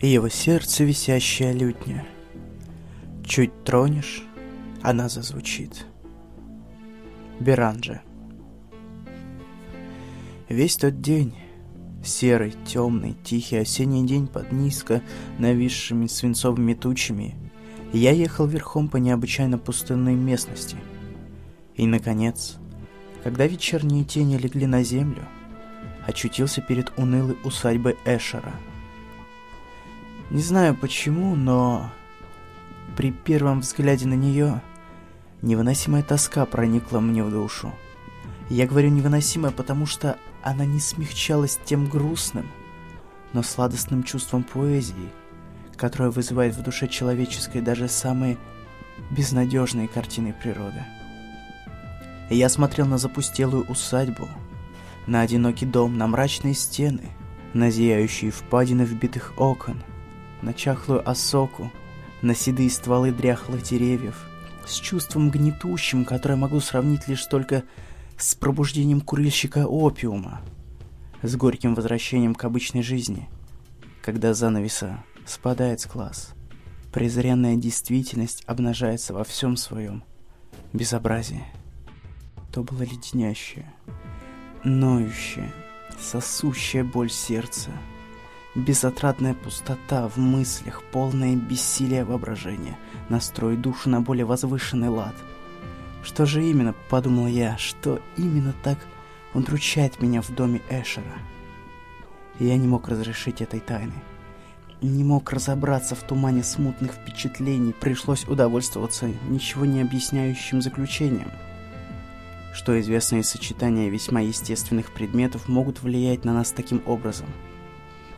и его сердце висящая лютня. Чуть тронешь, она зазвучит. Беранджа. Весь тот день, серый, темный, тихий осенний день под низко нависшими свинцовыми тучами, я ехал верхом по необычайно пустынной местности. И, наконец, когда вечерние тени легли на землю, очутился перед унылой усадьбой Эшера. Не знаю почему, но при первом взгляде на нее невыносимая тоска проникла мне в душу. Я говорю невыносимая, потому что она не смягчалась тем грустным, но сладостным чувством поэзии, которое вызывает в душе человеческой даже самые безнадежные картины природы. Я смотрел на запустелую усадьбу, на одинокий дом, на мрачные стены, на зияющие впадины вбитых окон, на чахлую осоку, на седые стволы дряхлых деревьев, с чувством гнетущим, которое могу сравнить лишь только с пробуждением курильщика опиума, с горьким возвращением к обычной жизни, когда занавеса спадает с глаз. Презренная действительность обнажается во всем своем безобразии. То было леденящее, ноющее, сосущая боль сердца, безотрадная пустота в мыслях, полное бессилие воображения, настрой душу на более возвышенный лад – что же именно, подумал я, что именно так удручает меня в доме Эшера? Я не мог разрешить этой тайны. Не мог разобраться в тумане смутных впечатлений, пришлось удовольствоваться ничего не объясняющим заключением. Что известные сочетания весьма естественных предметов могут влиять на нас таким образом.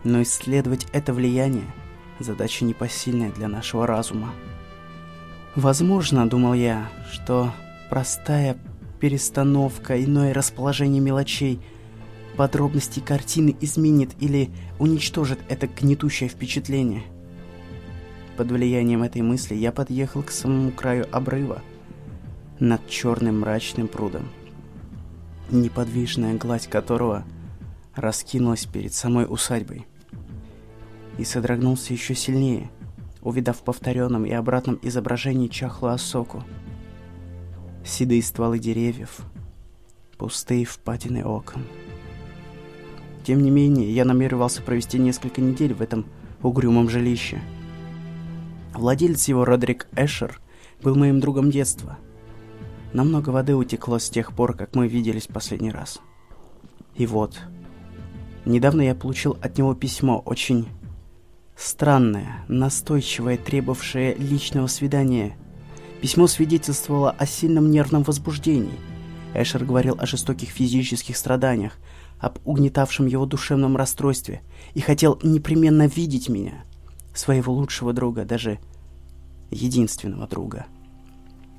Но исследовать это влияние – задача непосильная для нашего разума. Возможно, думал я, что Простая перестановка, иное расположение мелочей, подробности картины изменит или уничтожит это гнетущее впечатление. Под влиянием этой мысли я подъехал к самому краю обрыва, над черным мрачным прудом, неподвижная гладь которого раскинулась перед самой усадьбой. И содрогнулся еще сильнее, увидав в повторенном и обратном изображении чахлую осоку – седые стволы деревьев, пустые впадины окон. Тем не менее, я намеревался провести несколько недель в этом угрюмом жилище. Владелец его, Родрик Эшер, был моим другом детства. Намного воды утекло с тех пор, как мы виделись последний раз. И вот, недавно я получил от него письмо, очень странное, настойчивое, требовавшее личного свидания – Письмо свидетельствовало о сильном нервном возбуждении. Эшер говорил о жестоких физических страданиях, об угнетавшем его душевном расстройстве и хотел непременно видеть меня, своего лучшего друга, даже единственного друга,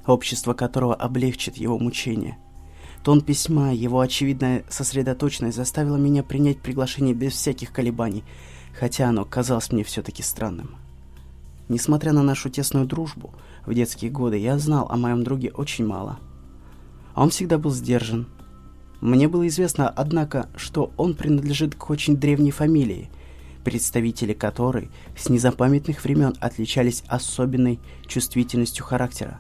общество которого облегчит его мучения. Тон письма, его очевидная сосредоточенность заставила меня принять приглашение без всяких колебаний, хотя оно казалось мне все-таки странным. Несмотря на нашу тесную дружбу, в детские годы я знал о моем друге очень мало. Он всегда был сдержан. Мне было известно, однако, что он принадлежит к очень древней фамилии, представители которой с незапамятных времен отличались особенной чувствительностью характера,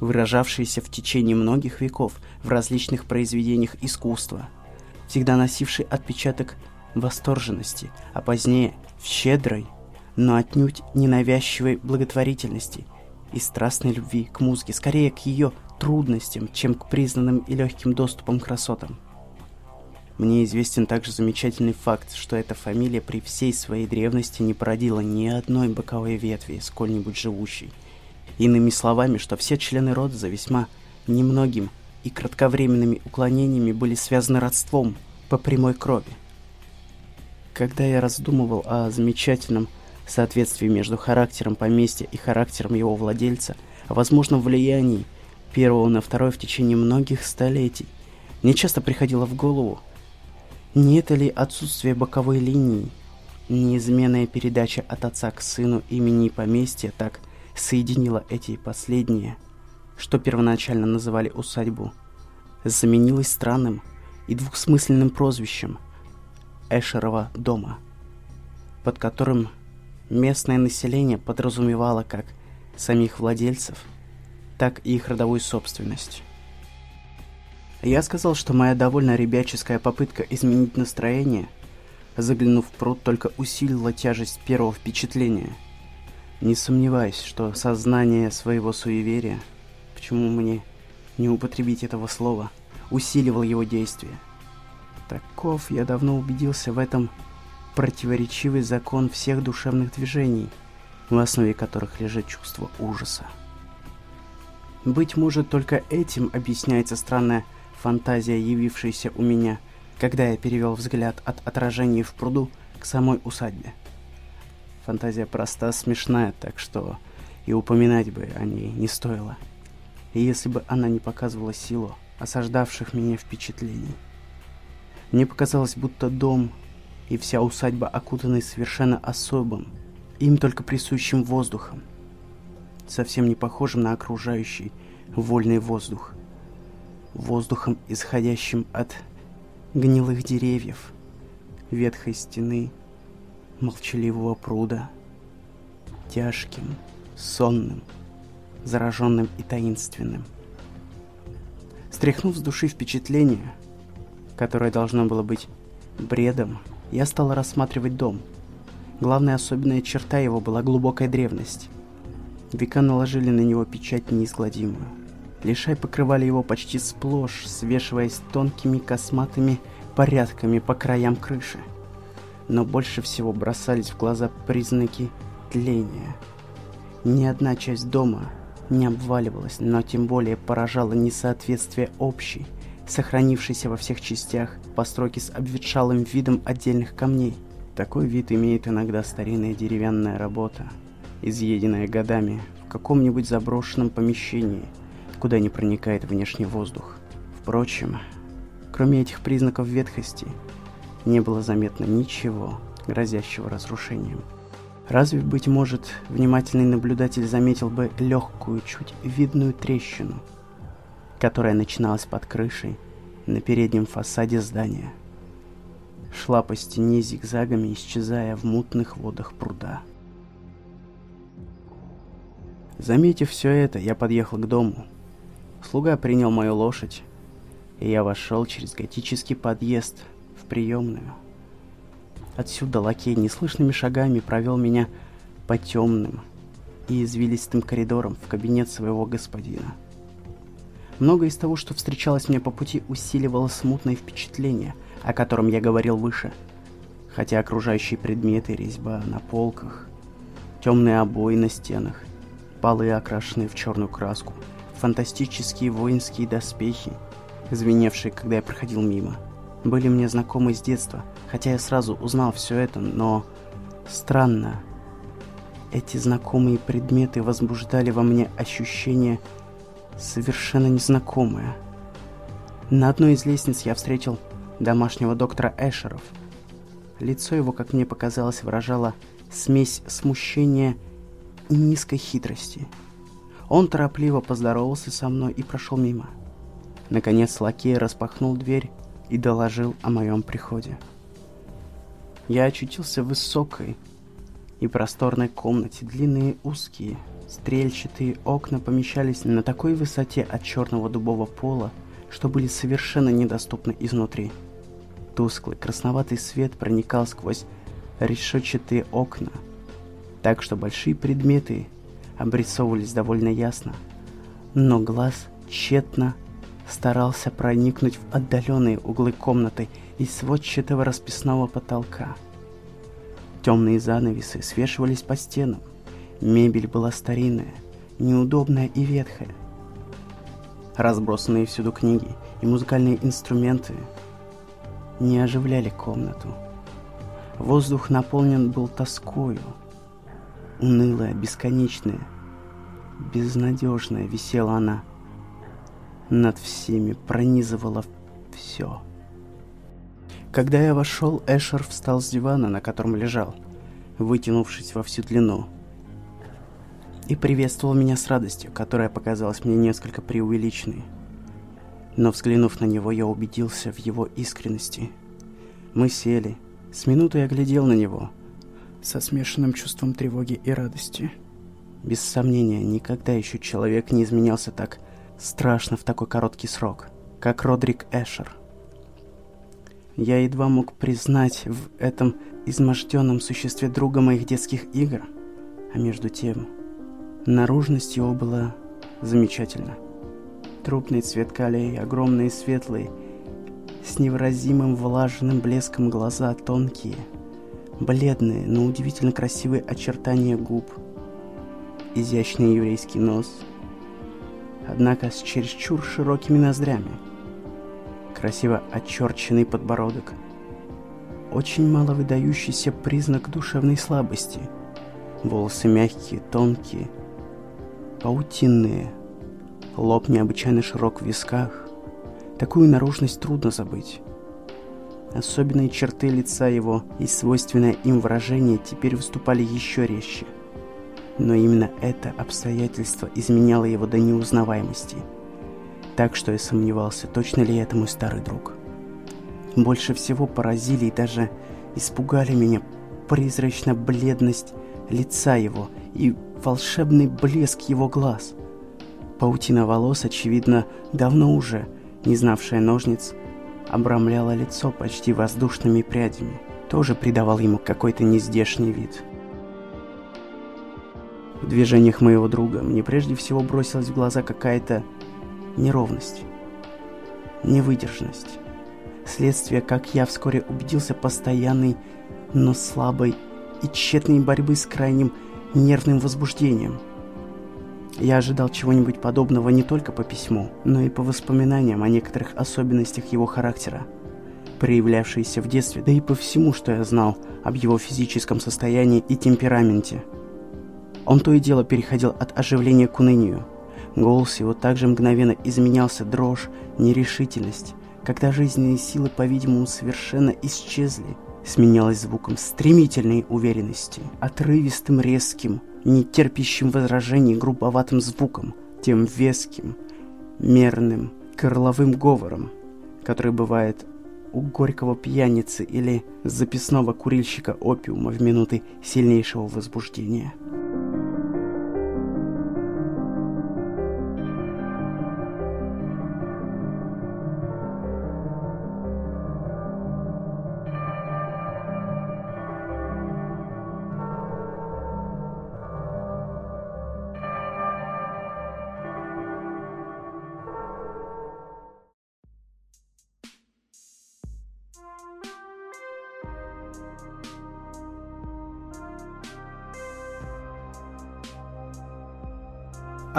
выражавшейся в течение многих веков в различных произведениях искусства, всегда носивший отпечаток восторженности, а позднее в щедрой, но отнюдь ненавязчивой благотворительности и страстной любви к музыке, скорее к ее трудностям, чем к признанным и легким доступам красотам. Мне известен также замечательный факт, что эта фамилия при всей своей древности не породила ни одной боковой ветви, сколь-нибудь живущей. Иными словами, что все члены рода за весьма немногим и кратковременными уклонениями были связаны родством по прямой крови. Когда я раздумывал о замечательном соответствии между характером поместья и характером его владельца, о возможном влиянии первого на второе в течение многих столетий. Мне часто приходило в голову, не это ли отсутствие боковой линии, неизменная передача от отца к сыну имени поместья так соединила эти последние, что первоначально называли усадьбу, заменилась странным и двухсмысленным прозвищем Эшерова дома, под которым местное население подразумевало как самих владельцев, так и их родовую собственность. Я сказал, что моя довольно ребяческая попытка изменить настроение, заглянув в пруд, только усилила тяжесть первого впечатления. Не сомневаюсь, что сознание своего суеверия, почему мне не употребить этого слова, усиливал его действие. Таков я давно убедился в этом противоречивый закон всех душевных движений, в основе которых лежит чувство ужаса. Быть может, только этим объясняется странная фантазия, явившаяся у меня, когда я перевел взгляд от отражений в пруду к самой усадьбе. Фантазия проста, смешная, так что и упоминать бы о ней не стоило. И если бы она не показывала силу осаждавших меня впечатлений. Мне показалось, будто дом и вся усадьба окутаны совершенно особым, им только присущим воздухом, совсем не похожим на окружающий вольный воздух. Воздухом, исходящим от гнилых деревьев, ветхой стены, молчаливого пруда, тяжким, сонным, зараженным и таинственным. Стряхнув с души впечатление, которое должно было быть бредом, я стал рассматривать дом. Главная особенная черта его была глубокая древность. Века наложили на него печать неизгладимую. Лишай покрывали его почти сплошь, свешиваясь тонкими косматыми порядками по краям крыши. Но больше всего бросались в глаза признаки тления. Ни одна часть дома не обваливалась, но тем более поражало несоответствие общей, сохранившейся во всех частях постройки с обветшалым видом отдельных камней. Такой вид имеет иногда старинная деревянная работа, изъеденная годами в каком-нибудь заброшенном помещении, куда не проникает внешний воздух. Впрочем, кроме этих признаков ветхости, не было заметно ничего, грозящего разрушением. Разве, быть может, внимательный наблюдатель заметил бы легкую, чуть видную трещину, которая начиналась под крышей на переднем фасаде здания. Шла по стене зигзагами, исчезая в мутных водах пруда. Заметив все это, я подъехал к дому. Слуга принял мою лошадь, и я вошел через готический подъезд в приемную. Отсюда лакей неслышными шагами провел меня по темным и извилистым коридорам в кабинет своего господина. Многое из того, что встречалось мне по пути, усиливало смутное впечатление, о котором я говорил выше. Хотя окружающие предметы, резьба на полках, темные обои на стенах, полы, окрашенные в черную краску, фантастические воинские доспехи, звеневшие, когда я проходил мимо – были мне знакомы с детства, хотя я сразу узнал все это, но странно. Эти знакомые предметы возбуждали во мне ощущение совершенно незнакомое. На одной из лестниц я встретил домашнего доктора Эшеров. Лицо его, как мне показалось, выражало смесь смущения и низкой хитрости. Он торопливо поздоровался со мной и прошел мимо. Наконец лакей распахнул дверь и доложил о моем приходе. Я очутился в высокой и просторной комнате. Длинные узкие, стрельчатые окна помещались на такой высоте от черного дубового пола, что были совершенно недоступны изнутри. Тусклый красноватый свет проникал сквозь решетчатые окна, так что большие предметы обрисовывались довольно ясно, но глаз тщетно старался проникнуть в отдаленные углы комнаты из сводчатого расписного потолка. Темные занавесы свешивались по стенам. Мебель была старинная, неудобная и ветхая. Разбросанные всюду книги и музыкальные инструменты не оживляли комнату. Воздух наполнен был тоскою. Унылая, бесконечная, безнадежная висела она над всеми пронизывало все. Когда я вошел, Эшер встал с дивана, на котором лежал, вытянувшись во всю длину, и приветствовал меня с радостью, которая показалась мне несколько преувеличенной. Но взглянув на него, я убедился в его искренности. Мы сели. С минуты я глядел на него. со смешанным чувством тревоги и радости. Без сомнения, никогда еще человек не изменялся так страшно в такой короткий срок, как Родрик Эшер. Я едва мог признать в этом изможденном существе друга моих детских игр, а между тем, наружность его была замечательна. Трупный цвет калей, огромные светлые, с невыразимым влажным блеском глаза тонкие, бледные, но удивительно красивые очертания губ, изящный еврейский нос, однако с чересчур широкими ноздрями, красиво очерченный подбородок, очень мало выдающийся признак душевной слабости, волосы мягкие, тонкие, паутинные, лоб необычайно широк в висках, Такую наружность трудно забыть. Особенные черты лица его и свойственное им выражение теперь выступали еще резче. Но именно это обстоятельство изменяло его до неузнаваемости. Так что я сомневался, точно ли это мой старый друг. Больше всего поразили и даже испугали меня призрачно бледность лица его и волшебный блеск его глаз. Паутина волос, очевидно, давно уже – не знавшая ножниц, обрамляла лицо почти воздушными прядями, тоже придавал ему какой-то нездешний вид. В движениях моего друга мне прежде всего бросилась в глаза какая-то неровность, невыдержанность. Следствие, как я вскоре убедился, постоянной, но слабой и тщетной борьбы с крайним нервным возбуждением – я ожидал чего-нибудь подобного не только по письму, но и по воспоминаниям о некоторых особенностях его характера, проявлявшиеся в детстве, да и по всему, что я знал об его физическом состоянии и темпераменте. Он то и дело переходил от оживления к унынию. Голос его также мгновенно изменялся дрожь, нерешительность, когда жизненные силы, по-видимому, совершенно исчезли, сменялась звуком стремительной уверенности, отрывистым резким, не терпящим возражений грубоватым звуком, тем веским, мерным, горловым говором, который бывает у горького пьяницы или записного курильщика опиума в минуты сильнейшего возбуждения.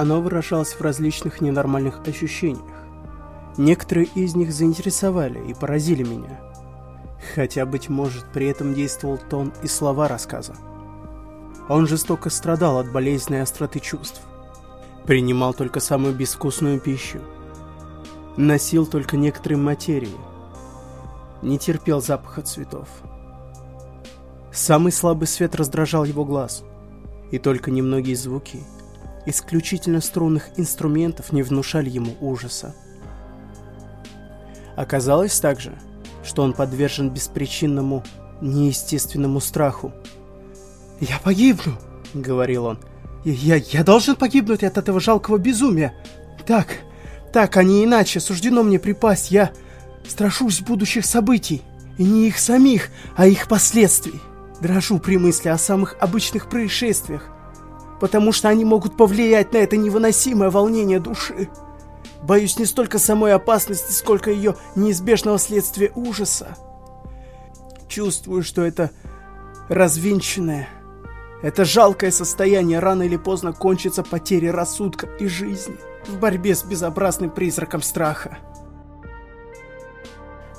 Оно выражалось в различных ненормальных ощущениях. Некоторые из них заинтересовали и поразили меня. Хотя, быть может, при этом действовал тон и слова рассказа. Он жестоко страдал от болезненной остроты чувств. Принимал только самую безвкусную пищу. Носил только некоторые материи. Не терпел запаха цветов. Самый слабый свет раздражал его глаз. И только немногие звуки – исключительно струнных инструментов не внушали ему ужаса. Оказалось также, что он подвержен беспричинному, неестественному страху. «Я погибну!» — говорил он. «Я, я должен погибнуть от этого жалкого безумия! Так, так, а не иначе, суждено мне припасть, я страшусь будущих событий, и не их самих, а их последствий. Дрожу при мысли о самых обычных происшествиях, потому что они могут повлиять на это невыносимое волнение души. Боюсь не столько самой опасности, сколько ее неизбежного следствия ужаса. Чувствую, что это развинченное, это жалкое состояние рано или поздно кончится потерей рассудка и жизни в борьбе с безобразным призраком страха.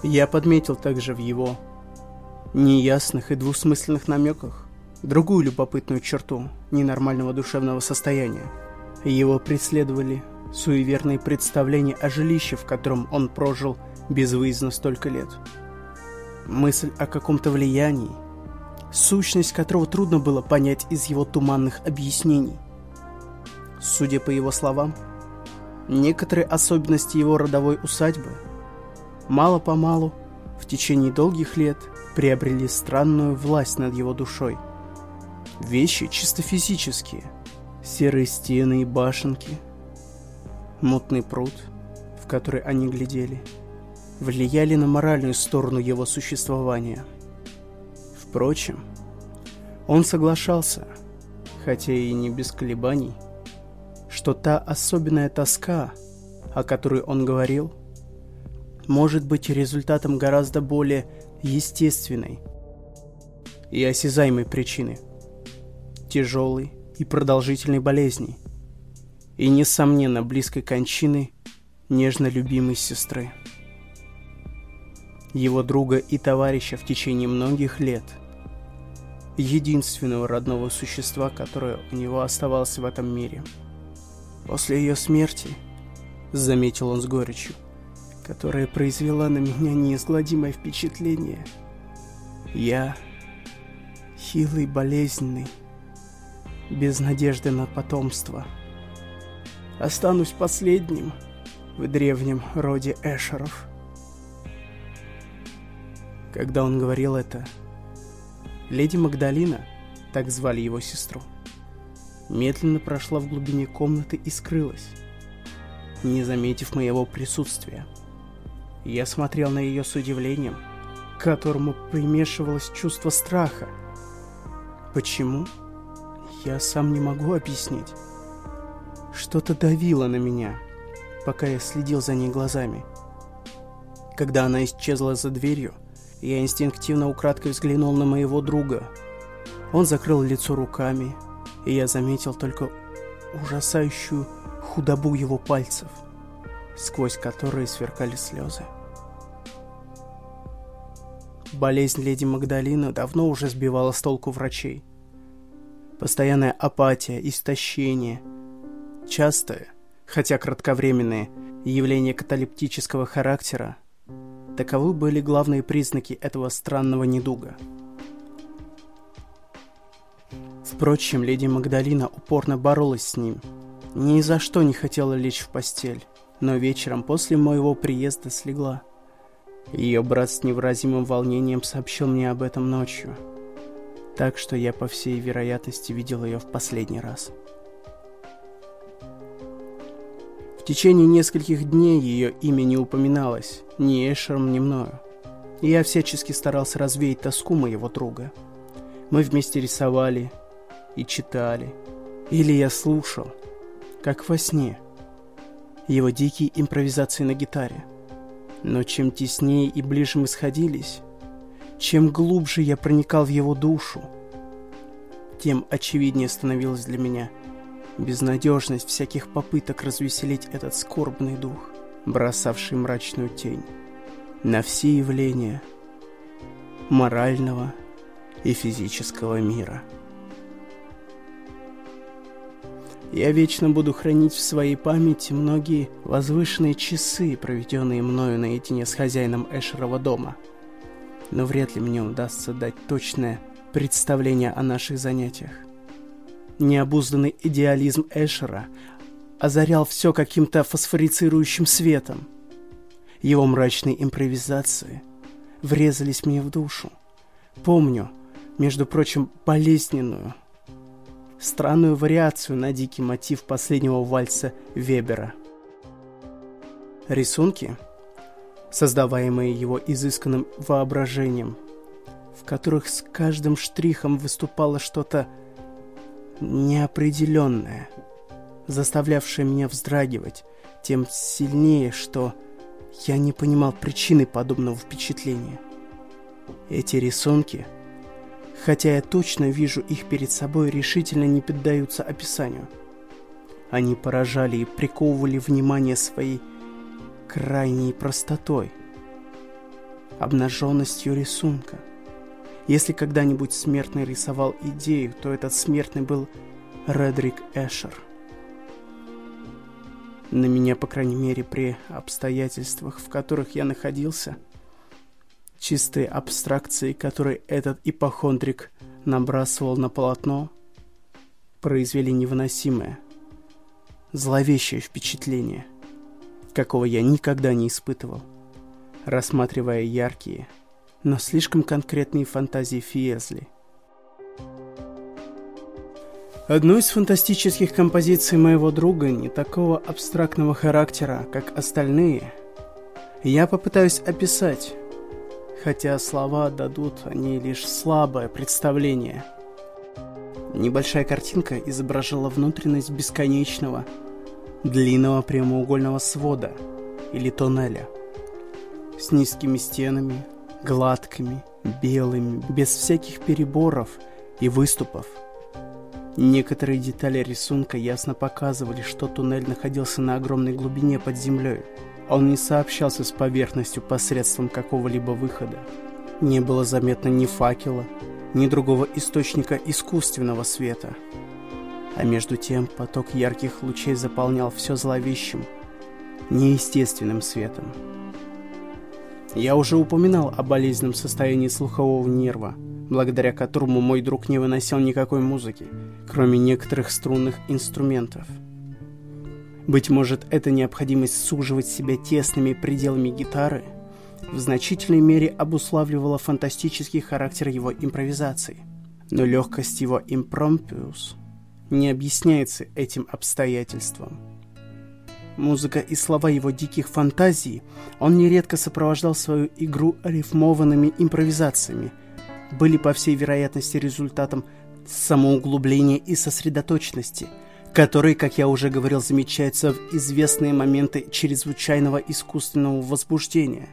Я подметил также в его неясных и двусмысленных намеках другую любопытную черту ненормального душевного состояния. Его преследовали суеверные представления о жилище, в котором он прожил безвыездно столько лет. Мысль о каком-то влиянии, сущность которого трудно было понять из его туманных объяснений. Судя по его словам, некоторые особенности его родовой усадьбы мало-помалу в течение долгих лет приобрели странную власть над его душой – Вещи чисто физические. Серые стены и башенки. Мутный пруд, в который они глядели, влияли на моральную сторону его существования. Впрочем, он соглашался, хотя и не без колебаний, что та особенная тоска, о которой он говорил, может быть результатом гораздо более естественной и осязаемой причины – тяжелой и продолжительной болезни и, несомненно, близкой кончины нежно любимой сестры. Его друга и товарища в течение многих лет – единственного родного существа, которое у него оставалось в этом мире. После ее смерти, заметил он с горечью, которая произвела на меня неизгладимое впечатление, я, хилый, болезненный, без надежды на потомство, останусь последним в древнем роде Эшеров. Когда он говорил это, Леди Магдалина, так звали его сестру, медленно прошла в глубине комнаты и скрылась, не заметив моего присутствия. Я смотрел на ее с удивлением, к которому примешивалось чувство страха. Почему? Я сам не могу объяснить. Что-то давило на меня, пока я следил за ней глазами. Когда она исчезла за дверью, я инстинктивно украдкой взглянул на моего друга. Он закрыл лицо руками, и я заметил только ужасающую худобу его пальцев, сквозь которые сверкали слезы. Болезнь леди Магдалины давно уже сбивала с толку врачей. Постоянная апатия, истощение, частое, хотя кратковременное, явление каталептического характера Таковы были главные признаки этого странного недуга. Впрочем, леди Магдалина упорно боролась с ним. Ни за что не хотела лечь в постель, но вечером после моего приезда слегла. Ее брат с невыразимым волнением сообщил мне об этом ночью. Так что я, по всей вероятности, видел ее в последний раз. В течение нескольких дней ее имя не упоминалось, ни Эшером, ни мною. И я всячески старался развеять тоску моего друга. Мы вместе рисовали и читали. Или я слушал, как во сне, его дикие импровизации на гитаре. Но чем теснее и ближе мы сходились, чем глубже я проникал в его душу, тем очевиднее становилось для меня – безнадежность всяких попыток развеселить этот скорбный дух, бросавший мрачную тень на все явления морального и физического мира. Я вечно буду хранить в своей памяти многие возвышенные часы, проведенные мною наедине с хозяином Эшерова дома. Но вряд ли мне удастся дать точное представление о наших занятиях. Необузданный идеализм Эшера озарял все каким-то фосфорицирующим светом. Его мрачные импровизации врезались мне в душу. Помню, между прочим, болезненную, странную вариацию на дикий мотив последнего вальса Вебера. Рисунки, создаваемые его изысканным воображением, в которых с каждым штрихом выступало что-то неопределенное, заставлявшее меня вздрагивать, тем сильнее, что я не понимал причины подобного впечатления. Эти рисунки, хотя я точно вижу их перед собой, решительно не поддаются описанию. Они поражали и приковывали внимание своей крайней простотой, обнаженностью рисунка – если когда-нибудь смертный рисовал идею, то этот смертный был Редрик Эшер. На меня, по крайней мере, при обстоятельствах, в которых я находился, чистые абстракции, которые этот ипохондрик набрасывал на полотно, произвели невыносимое, зловещее впечатление, какого я никогда не испытывал, рассматривая яркие, но слишком конкретные фантазии Фиезли. Одну из фантастических композиций моего друга, не такого абстрактного характера, как остальные, я попытаюсь описать, хотя слова дадут они лишь слабое представление. Небольшая картинка изображала внутренность бесконечного, длинного прямоугольного свода или тоннеля с низкими стенами, гладкими, белыми, без всяких переборов и выступов. Некоторые детали рисунка ясно показывали, что туннель находился на огромной глубине под землей. Он не сообщался с поверхностью посредством какого-либо выхода. Не было заметно ни факела, ни другого источника искусственного света. А между тем поток ярких лучей заполнял все зловещим, неестественным светом. Я уже упоминал о болезненном состоянии слухового нерва, благодаря которому мой друг не выносил никакой музыки, кроме некоторых струнных инструментов. Быть может, эта необходимость суживать себя тесными пределами гитары в значительной мере обуславливала фантастический характер его импровизации. Но легкость его импромпиус не объясняется этим обстоятельством – музыка и слова его диких фантазий, он нередко сопровождал свою игру рифмованными импровизациями, были по всей вероятности результатом самоуглубления и сосредоточенности, которые, как я уже говорил, замечаются в известные моменты чрезвычайного искусственного возбуждения.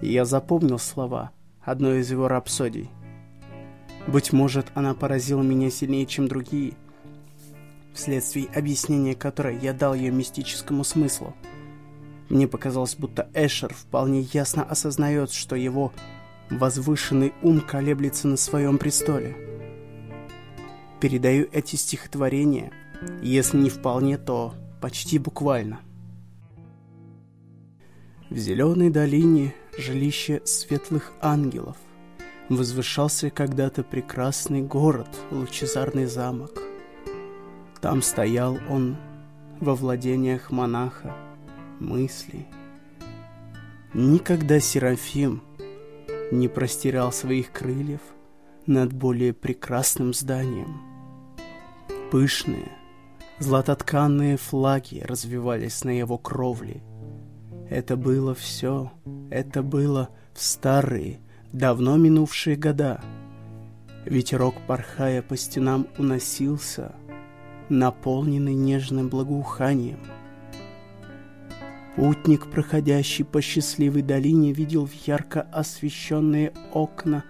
Я запомнил слова одной из его рапсодий. Быть может, она поразила меня сильнее, чем другие – вследствие объяснения которой я дал ее мистическому смыслу. Мне показалось, будто Эшер вполне ясно осознает, что его возвышенный ум колеблется на своем престоле. Передаю эти стихотворения, если не вполне, то почти буквально. В зеленой долине жилище светлых ангелов возвышался когда-то прекрасный город, лучезарный замок. Там стоял он во владениях монаха мысли. Никогда Серафим не простирал своих крыльев над более прекрасным зданием. Пышные, златотканные флаги развивались на его кровле. Это было все, это было в старые, давно минувшие года. Ветерок, порхая по стенам, уносился — наполненный нежным благоуханием. Путник, проходящий по счастливой долине, видел в ярко освещенные окна,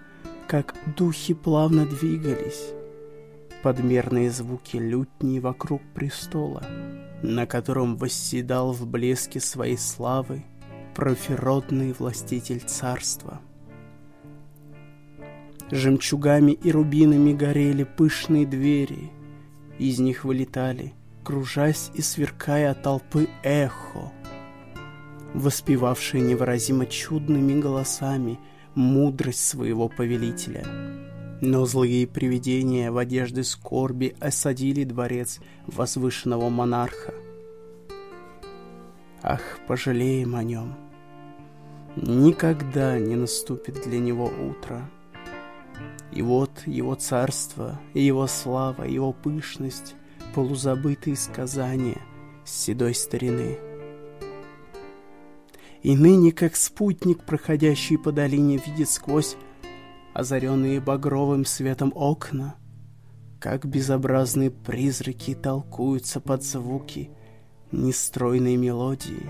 как духи плавно двигались. Подмерные звуки лютни вокруг престола, на котором восседал в блеске своей славы профиродный властитель царства. Жемчугами и рубинами горели пышные двери — из них вылетали, кружась и сверкая от толпы эхо, воспевавшие невыразимо чудными голосами мудрость своего повелителя. Но злые привидения в одежде скорби осадили дворец возвышенного монарха. Ах, пожалеем о нем. Никогда не наступит для него утро. И вот его царство, и его слава, его пышность, полузабытые сказания с седой старины. И ныне, как спутник, проходящий по долине, видит сквозь озаренные багровым светом окна, как безобразные призраки толкуются под звуки нестройной мелодии.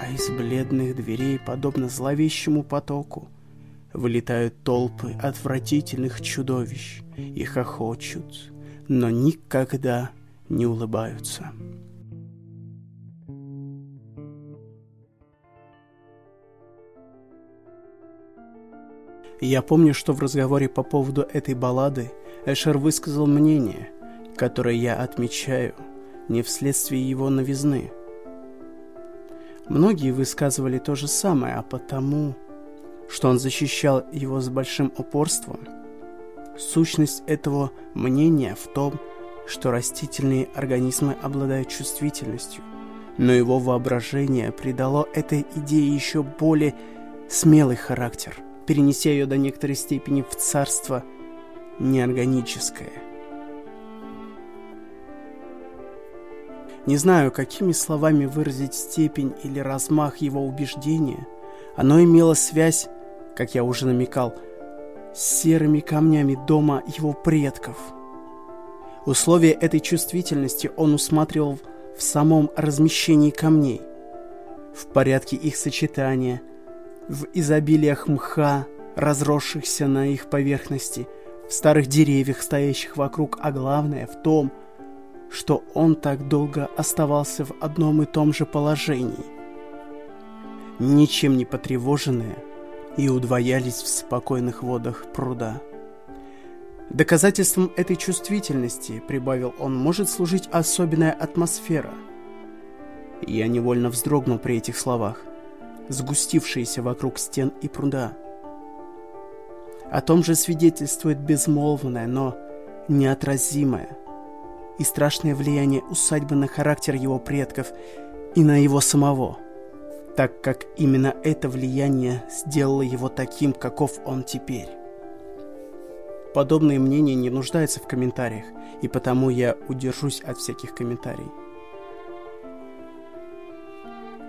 А из бледных дверей, подобно зловещему потоку, вылетают толпы отвратительных чудовищ и хохочут, но никогда не улыбаются. Я помню, что в разговоре по поводу этой баллады Эшер высказал мнение, которое я отмечаю не вследствие его новизны. Многие высказывали то же самое, а потому что он защищал его с большим упорством? Сущность этого мнения в том, что растительные организмы обладают чувствительностью, но его воображение придало этой идее еще более смелый характер, перенеся ее до некоторой степени в царство неорганическое. Не знаю, какими словами выразить степень или размах его убеждения, оно имело связь как я уже намекал, серыми камнями дома его предков. Условия этой чувствительности он усматривал в самом размещении камней, в порядке их сочетания, в изобилиях мха, разросшихся на их поверхности, в старых деревьях, стоящих вокруг, а главное в том, что он так долго оставался в одном и том же положении. Ничем не потревоженные и удвоялись в спокойных водах пруда. Доказательством этой чувствительности, прибавил он, может служить особенная атмосфера. Я невольно вздрогнул при этих словах, сгустившиеся вокруг стен и пруда. О том же свидетельствует безмолвное, но неотразимое и страшное влияние усадьбы на характер его предков и на его самого, так как именно это влияние сделало его таким, каков он теперь. Подобные мнения не нуждаются в комментариях, и потому я удержусь от всяких комментариев.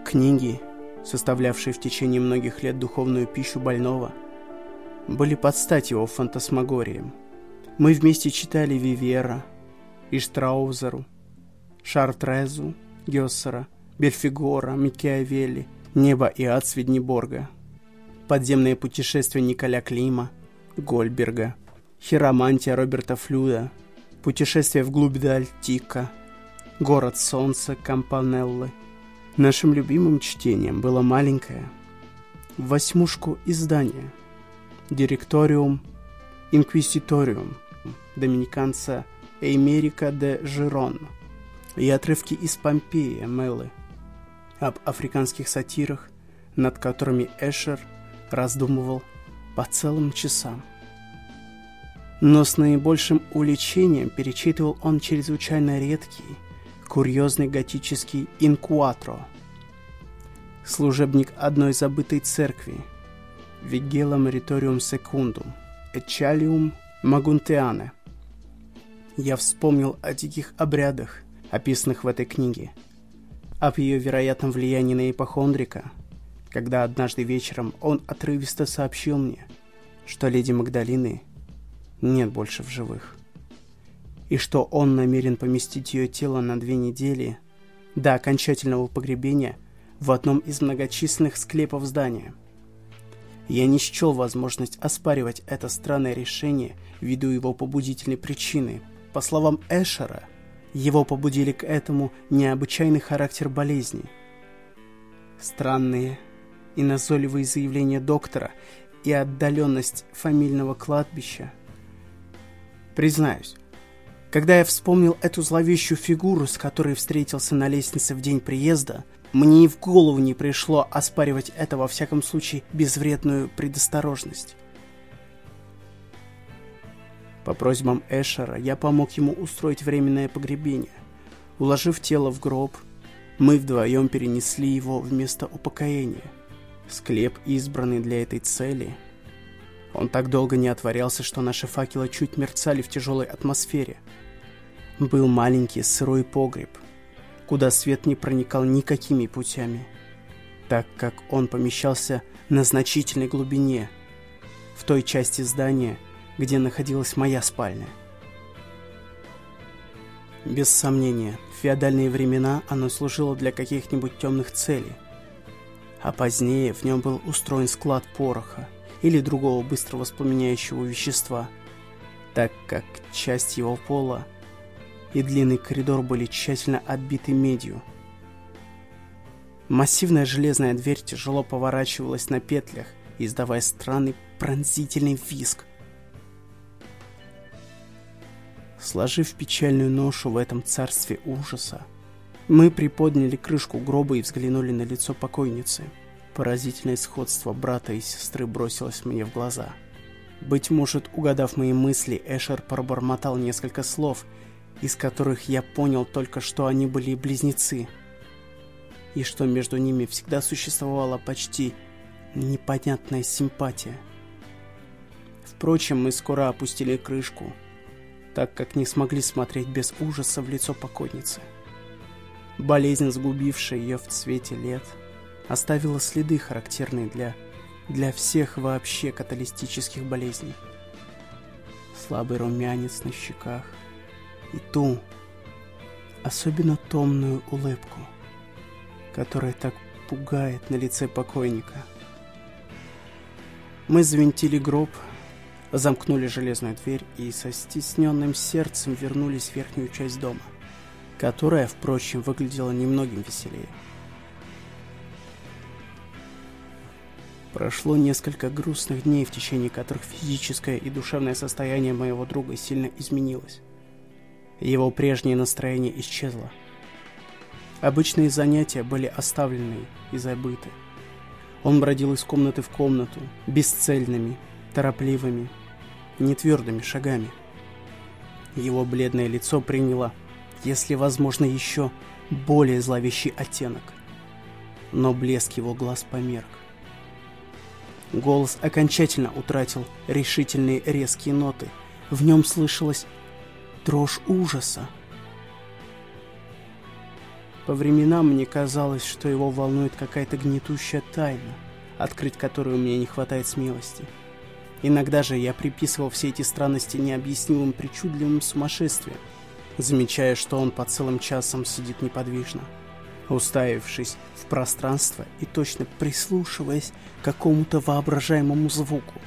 Книги, составлявшие в течение многих лет духовную пищу больного – были под стать его фантасмагориям. Мы вместе читали Вивера и Штраузеру, Шартрезу, Гессера, Бельфигора, Микиавелли, Небо и ад Сведнеборга, Подземное путешествие Николя Клима, Гольберга, Хиромантия Роберта Флюда, Путешествие вглубь Дальтика, Город солнца Кампанеллы. Нашим любимым чтением было маленькое, восьмушку издание – Директориум Инквиситориум доминиканца Эймерика де Жирон и отрывки из Помпеи Меллы об африканских сатирах, над которыми Эшер раздумывал по целым часам. Но с наибольшим увлечением перечитывал он чрезвычайно редкий, курьезный готический «Инкуатро», служебник одной забытой церкви – Vigila Meritorium Secundum, Echalium Maguntiane. Я вспомнил о диких обрядах, описанных в этой книге, об ее вероятном влиянии на ипохондрика, когда однажды вечером он отрывисто сообщил мне, что леди Магдалины нет больше в живых, и что он намерен поместить ее тело на две недели до окончательного погребения в одном из многочисленных склепов здания – я не счел возможность оспаривать это странное решение ввиду его побудительной причины. По словам Эшера, его побудили к этому необычайный характер болезни. Странные и назойливые заявления доктора и отдаленность фамильного кладбища. Признаюсь, когда я вспомнил эту зловещую фигуру, с которой встретился на лестнице в день приезда – мне и в голову не пришло оспаривать это, во всяком случае, безвредную предосторожность. По просьбам Эшера я помог ему устроить временное погребение. Уложив тело в гроб, мы вдвоем перенесли его в место упокоения. Склеп, избранный для этой цели. Он так долго не отворялся, что наши факелы чуть мерцали в тяжелой атмосфере. Был маленький сырой погреб – куда свет не проникал никакими путями, так как он помещался на значительной глубине, в той части здания, где находилась моя спальня. Без сомнения, в феодальные времена оно служило для каких-нибудь темных целей, а позднее в нем был устроен склад пороха или другого быстро воспламеняющего вещества, так как часть его пола – и длинный коридор были тщательно отбиты медью. Массивная железная дверь тяжело поворачивалась на петлях, издавая странный пронзительный визг. Сложив печальную ношу в этом царстве ужаса, мы приподняли крышку гроба и взглянули на лицо покойницы. Поразительное сходство брата и сестры бросилось мне в глаза. Быть может, угадав мои мысли, Эшер пробормотал несколько слов – из которых я понял только, что они были близнецы, и что между ними всегда существовала почти непонятная симпатия. Впрочем, мы скоро опустили крышку, так как не смогли смотреть без ужаса в лицо покойницы. Болезнь, сгубившая ее в цвете лет, оставила следы, характерные для, для всех вообще каталистических болезней. Слабый румянец на щеках и ту, особенно томную улыбку, которая так пугает на лице покойника. Мы завинтили гроб, замкнули железную дверь и со стесненным сердцем вернулись в верхнюю часть дома, которая, впрочем, выглядела немногим веселее. Прошло несколько грустных дней, в течение которых физическое и душевное состояние моего друга сильно изменилось. Его прежнее настроение исчезло. Обычные занятия были оставлены и забыты. Он бродил из комнаты в комнату, бесцельными, торопливыми, нетвердыми шагами. Его бледное лицо приняло, если возможно, еще более зловещий оттенок. Но блеск его глаз померк. Голос окончательно утратил решительные резкие ноты. В нем слышалась дрожь ужаса. По временам мне казалось, что его волнует какая-то гнетущая тайна, открыть которую мне не хватает смелости. Иногда же я приписывал все эти странности необъяснимым причудливым сумасшествием, замечая, что он по целым часам сидит неподвижно, уставившись в пространство и точно прислушиваясь к какому-то воображаемому звуку.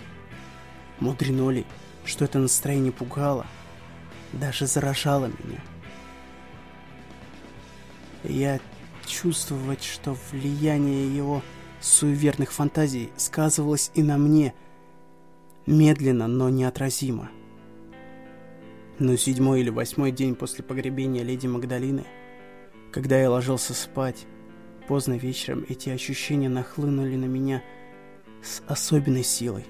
Мудрено ли, что это настроение пугало, даже заражало меня. Я чувствовать, что влияние его суеверных фантазий сказывалось и на мне, медленно, но неотразимо. Но седьмой или восьмой день после погребения леди Магдалины, когда я ложился спать, поздно вечером эти ощущения нахлынули на меня с особенной силой.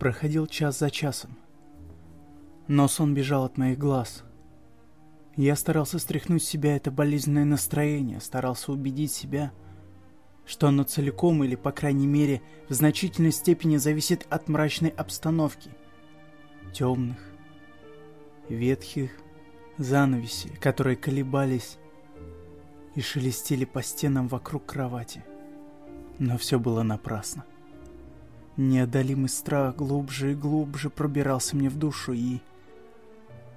Проходил час за часом. Но сон бежал от моих глаз. Я старался стряхнуть с себя это болезненное настроение, старался убедить себя, что оно целиком или, по крайней мере, в значительной степени зависит от мрачной обстановки. Темных, ветхих занавесей, которые колебались и шелестели по стенам вокруг кровати. Но все было напрасно. Неодолимый страх глубже и глубже пробирался мне в душу и...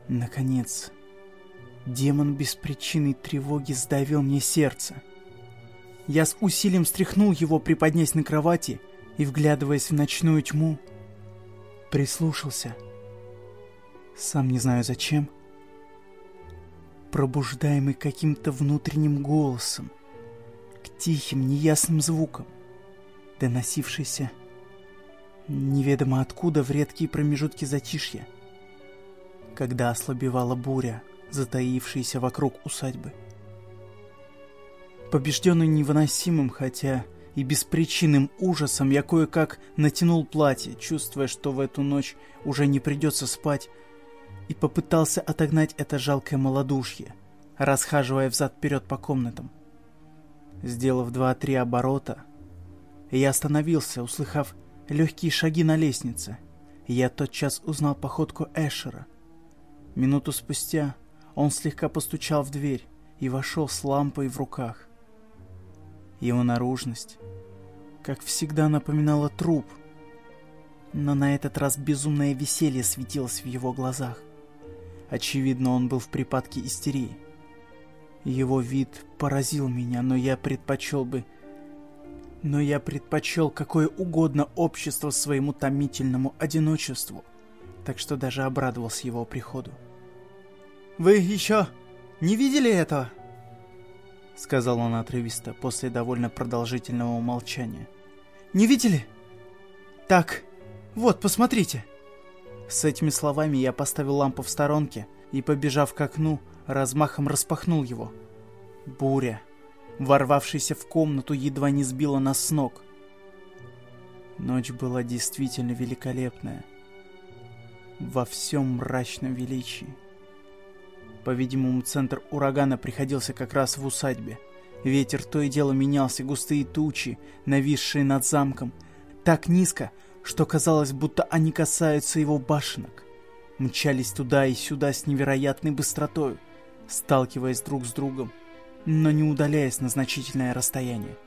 Наконец, демон беспричинной тревоги сдавил мне сердце. Я с усилием стряхнул его, приподнясь на кровати и, вглядываясь в ночную тьму, прислушался. Сам не знаю зачем. Пробуждаемый каким-то внутренним голосом, к тихим, неясным звукам, доносившийся неведомо откуда в редкие промежутки затишья, когда ослабевала буря, затаившаяся вокруг усадьбы. Побежденный невыносимым, хотя и беспричинным ужасом, я кое-как натянул платье, чувствуя, что в эту ночь уже не придется спать, и попытался отогнать это жалкое малодушье, расхаживая взад-вперед по комнатам. Сделав два-три оборота, я остановился, услыхав легкие шаги на лестнице. Я тотчас узнал походку Эшера. Минуту спустя он слегка постучал в дверь и вошел с лампой в руках. Его наружность, как всегда, напоминала труп, но на этот раз безумное веселье светилось в его глазах. Очевидно, он был в припадке истерии. Его вид поразил меня, но я предпочел бы но я предпочел какое угодно общество своему томительному одиночеству, так что даже обрадовался его приходу. «Вы еще не видели этого?» — сказал он отрывисто после довольно продолжительного молчания. «Не видели? Так, вот, посмотрите!» С этими словами я поставил лампу в сторонке и, побежав к окну, размахом распахнул его. Буря, ворвавшаяся в комнату, едва не сбила нас с ног. Ночь была действительно великолепная. Во всем мрачном величии. По-видимому, центр урагана приходился как раз в усадьбе. Ветер то и дело менялся, густые тучи, нависшие над замком, так низко, что казалось, будто они касаются его башенок. Мчались туда и сюда с невероятной быстротой, сталкиваясь друг с другом, но не удаляясь на значительное расстояние.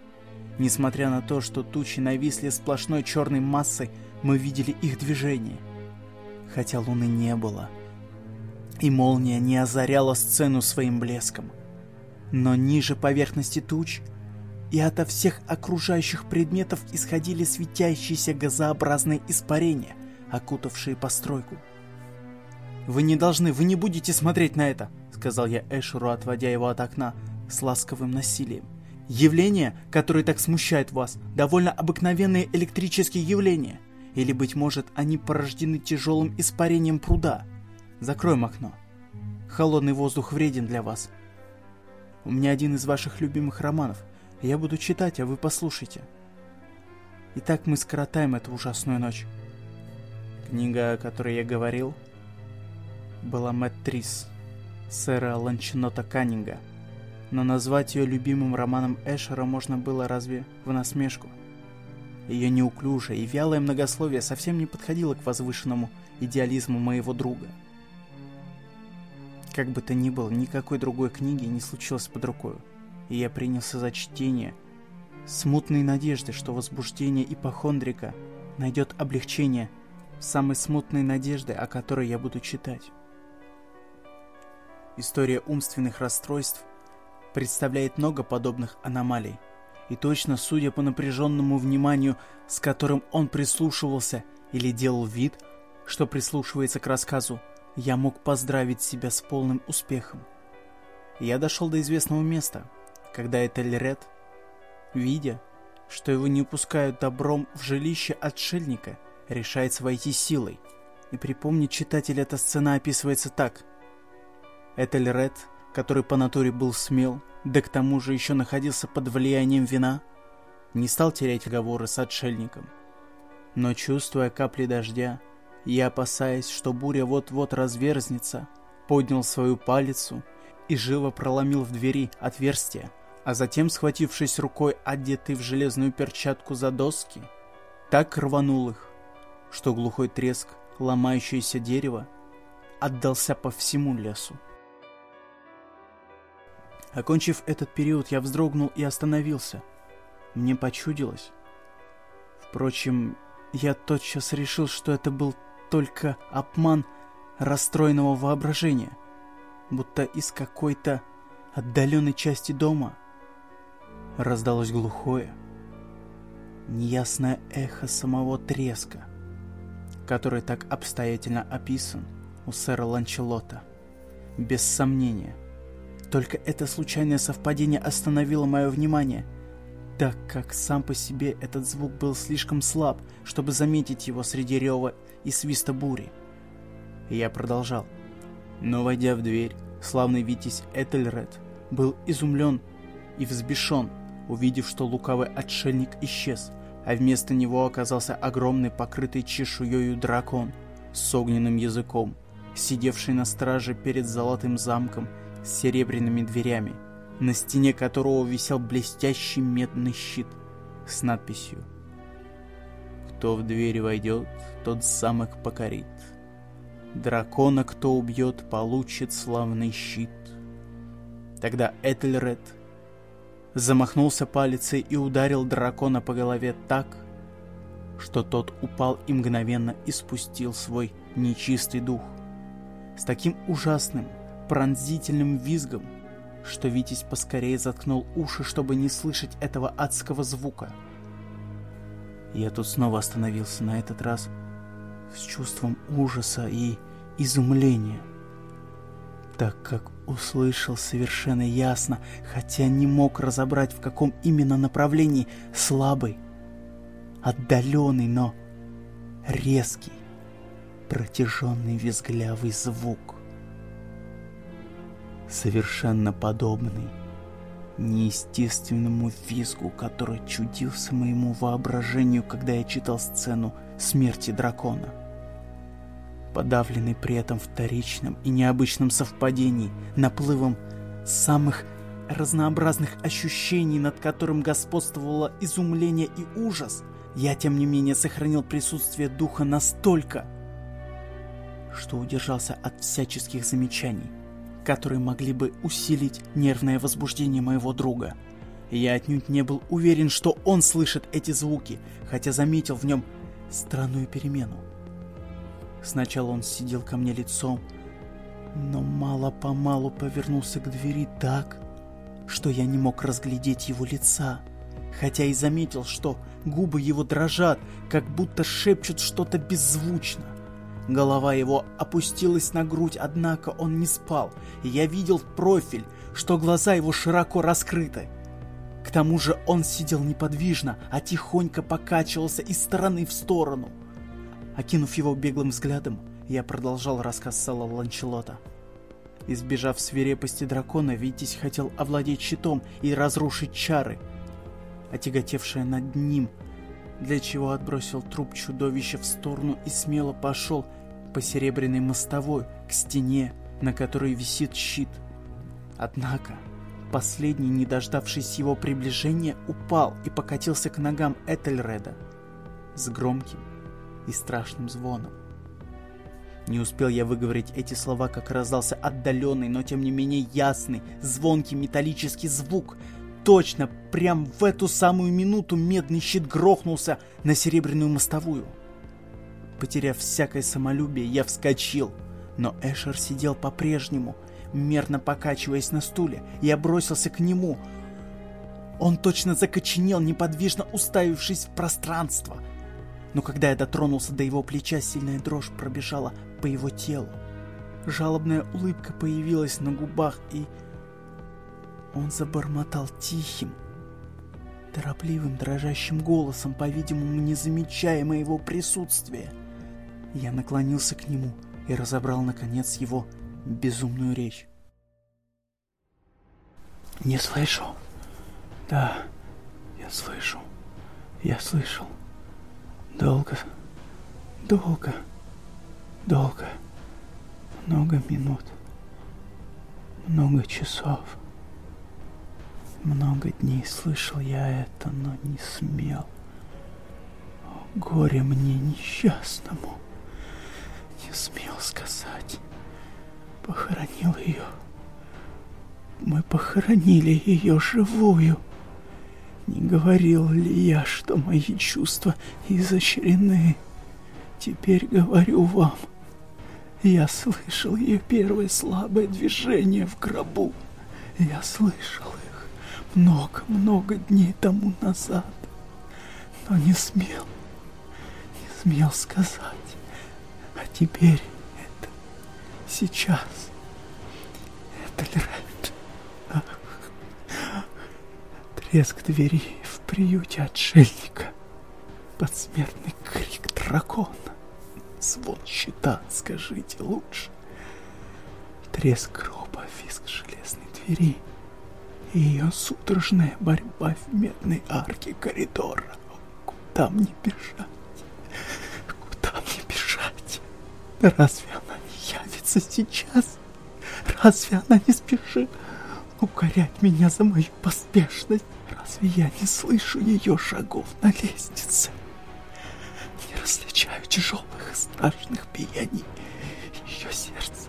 Несмотря на то, что тучи нависли сплошной черной массой, мы видели их движение. Хотя луны не было — и молния не озаряла сцену своим блеском. Но ниже поверхности туч и ото всех окружающих предметов исходили светящиеся газообразные испарения, окутавшие постройку. «Вы не должны, вы не будете смотреть на это!» — сказал я Эшеру, отводя его от окна с ласковым насилием. «Явления, которые так смущают вас, довольно обыкновенные электрические явления. Или, быть может, они порождены тяжелым испарением пруда?» Закроем окно. Холодный воздух вреден для вас. У меня один из ваших любимых романов. Я буду читать, а вы послушайте. Итак, мы скоротаем эту ужасную ночь. Книга, о которой я говорил, была Мэттрис, сэра Ланчинота Каннинга. Но назвать ее любимым романом Эшера можно было разве в насмешку? Ее неуклюжее и вялое многословие совсем не подходило к возвышенному идеализму моего друга – как бы то ни было, никакой другой книги не случилось под рукой, и я принялся за чтение, смутной надежды, что возбуждение ипохондрика найдет облегчение самой смутной надежды, о которой я буду читать. История умственных расстройств представляет много подобных аномалий, и точно, судя по напряженному вниманию, с которым он прислушивался или делал вид, что прислушивается к рассказу, я мог поздравить себя с полным успехом. Я дошел до известного места, когда Этельред, видя, что его не пускают добром в жилище отшельника, решает войти силой. И припомнить читатель эта сцена описывается так. Этельред, который по натуре был смел, да к тому же еще находился под влиянием вина, не стал терять разговоры с отшельником. Но чувствуя капли дождя, я, опасаясь, что буря вот-вот разверзнется, поднял свою палицу и живо проломил в двери отверстие, а затем, схватившись рукой, одетый в железную перчатку за доски, так рванул их, что глухой треск, ломающееся дерево, отдался по всему лесу. Окончив этот период, я вздрогнул и остановился. Мне почудилось. Впрочем, я тотчас решил, что это был только обман расстроенного воображения, будто из какой-то отдаленной части дома раздалось глухое, неясное эхо самого треска, который так обстоятельно описан у сэра Ланчелота. Без сомнения, только это случайное совпадение остановило мое внимание, так как сам по себе этот звук был слишком слаб, чтобы заметить его среди рева и свиста бури. я продолжал. Но, войдя в дверь, славный Витязь Этельред был изумлен и взбешен, увидев, что лукавый отшельник исчез, а вместо него оказался огромный покрытый чешуею дракон с огненным языком, сидевший на страже перед золотым замком с серебряными дверями, на стене которого висел блестящий медный щит с надписью кто в дверь войдет, тот замок покорит. Дракона, кто убьет, получит славный щит. Тогда Этельред замахнулся палицей и ударил дракона по голове так, что тот упал и мгновенно испустил свой нечистый дух. С таким ужасным, пронзительным визгом, что Витязь поскорее заткнул уши, чтобы не слышать этого адского звука — я тут снова остановился, на этот раз с чувством ужаса и изумления, так как услышал совершенно ясно, хотя не мог разобрать, в каком именно направлении слабый, отдаленный, но резкий, протяженный визглявый звук. Совершенно подобный неестественному визгу, который чудился моему воображению, когда я читал сцену смерти дракона. Подавленный при этом вторичным и необычным совпадений, наплывом самых разнообразных ощущений, над которым господствовало изумление и ужас, я, тем не менее, сохранил присутствие духа настолько, что удержался от всяческих замечаний которые могли бы усилить нервное возбуждение моего друга. Я отнюдь не был уверен, что он слышит эти звуки, хотя заметил в нем странную перемену. Сначала он сидел ко мне лицом, но мало-помалу повернулся к двери так, что я не мог разглядеть его лица, хотя и заметил, что губы его дрожат, как будто шепчут что-то беззвучно. Голова его опустилась на грудь, однако он не спал, я видел профиль, что глаза его широко раскрыты. К тому же он сидел неподвижно, а тихонько покачивался из стороны в сторону. Окинув его беглым взглядом, я продолжал рассказ Сала Ланчелота. Избежав свирепости дракона, Витязь хотел овладеть щитом и разрушить чары, отяготевшие над ним, для чего отбросил труп чудовища в сторону и смело пошел по серебряной мостовой к стене, на которой висит щит. Однако, последний, не дождавшись его приближения, упал и покатился к ногам Этельреда с громким и страшным звоном. Не успел я выговорить эти слова, как раздался отдаленный, но тем не менее ясный, звонкий металлический звук. Точно, прям в эту самую минуту медный щит грохнулся на серебряную мостовую. Потеряв всякое самолюбие, я вскочил. Но Эшер сидел по-прежнему, мерно покачиваясь на стуле. Я бросился к нему. Он точно закоченел, неподвижно уставившись в пространство. Но когда я дотронулся до его плеча, сильная дрожь пробежала по его телу. Жалобная улыбка появилась на губах, и он забормотал тихим, торопливым, дрожащим голосом, по-видимому, не замечая моего присутствия. Я наклонился к нему и разобрал, наконец, его безумную речь. «Не слышу. Да, я слышу. Я слышал. Долго, долго, долго. Много минут. Много часов. Много дней слышал я это, но не смел. О, горе мне несчастному!» Не смел сказать. Похоронил ее. Мы похоронили ее живую. Не говорил ли я, что мои чувства изощрены? Теперь говорю вам. Я слышал ее первое слабое движение в гробу. Я слышал их много-много дней тому назад, но не смел, не смел сказать. А теперь это сейчас. Это Леральд. Треск двери в приюте отшельника. Подсмертный крик дракона. Звон щита, скажите лучше. Треск гроба, визг железной двери. И ее судорожная борьба в медной арке коридора. Куда мне бежать? Разве она не явится сейчас? Разве она не спешит укорять меня за мою поспешность? Разве я не слышу ее шагов на лестнице? Не различаю тяжелых и страшных биений ее сердца.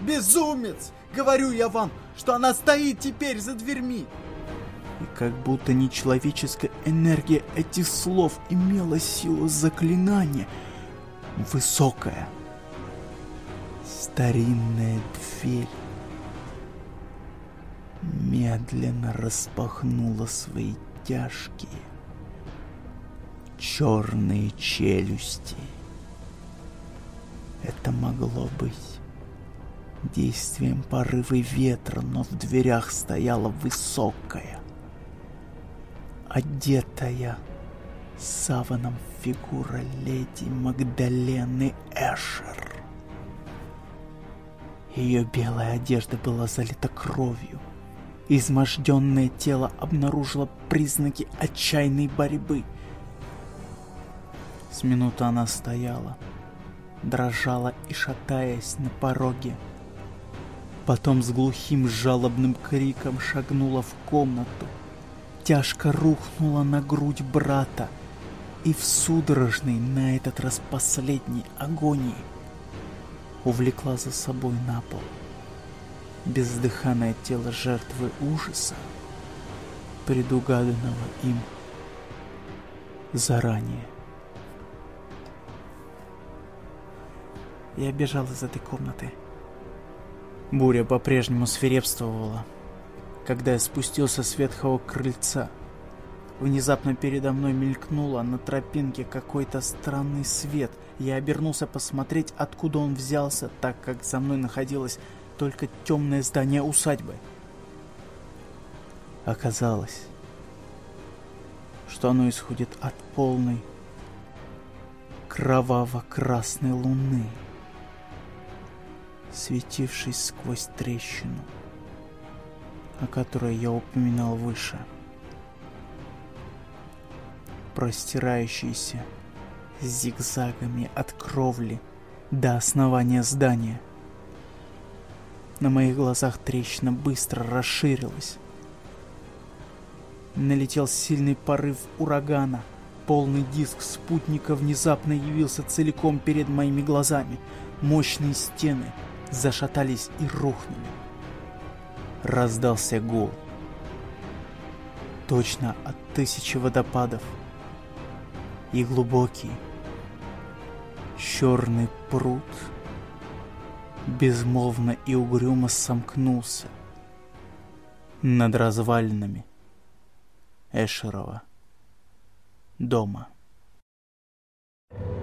Безумец! Говорю я вам, что она стоит теперь за дверьми. И как будто нечеловеческая энергия этих слов имела силу заклинания — высокая, старинная дверь медленно распахнула свои тяжкие черные челюсти. Это могло быть действием порывы ветра, но в дверях стояла высокая, одетая саваном фигура леди Магдалены Эшер. Ее белая одежда была залита кровью. Изможденное тело обнаружило признаки отчаянной борьбы. С минуты она стояла, дрожала и шатаясь на пороге. Потом с глухим жалобным криком шагнула в комнату, тяжко рухнула на грудь брата и в судорожной, на этот раз последней агонии, увлекла за собой на пол бездыханное тело жертвы ужаса, предугаданного им заранее. Я бежал из этой комнаты. Буря по-прежнему свирепствовала. Когда я спустился с ветхого крыльца, внезапно передо мной мелькнуло на тропинке какой-то странный свет. Я обернулся посмотреть, откуда он взялся, так как за мной находилось только темное здание усадьбы. Оказалось, что оно исходит от полной кроваво-красной луны светившись сквозь трещину, о которой я упоминал выше. Простирающийся зигзагами от кровли до основания здания. На моих глазах трещина быстро расширилась. Налетел сильный порыв урагана. Полный диск спутника внезапно явился целиком перед моими глазами. Мощные стены — зашатались и рухнули. Раздался гул. Точно от тысячи водопадов и глубокий. Черный пруд безмолвно и угрюмо сомкнулся над развалинами Эшерова дома. thank you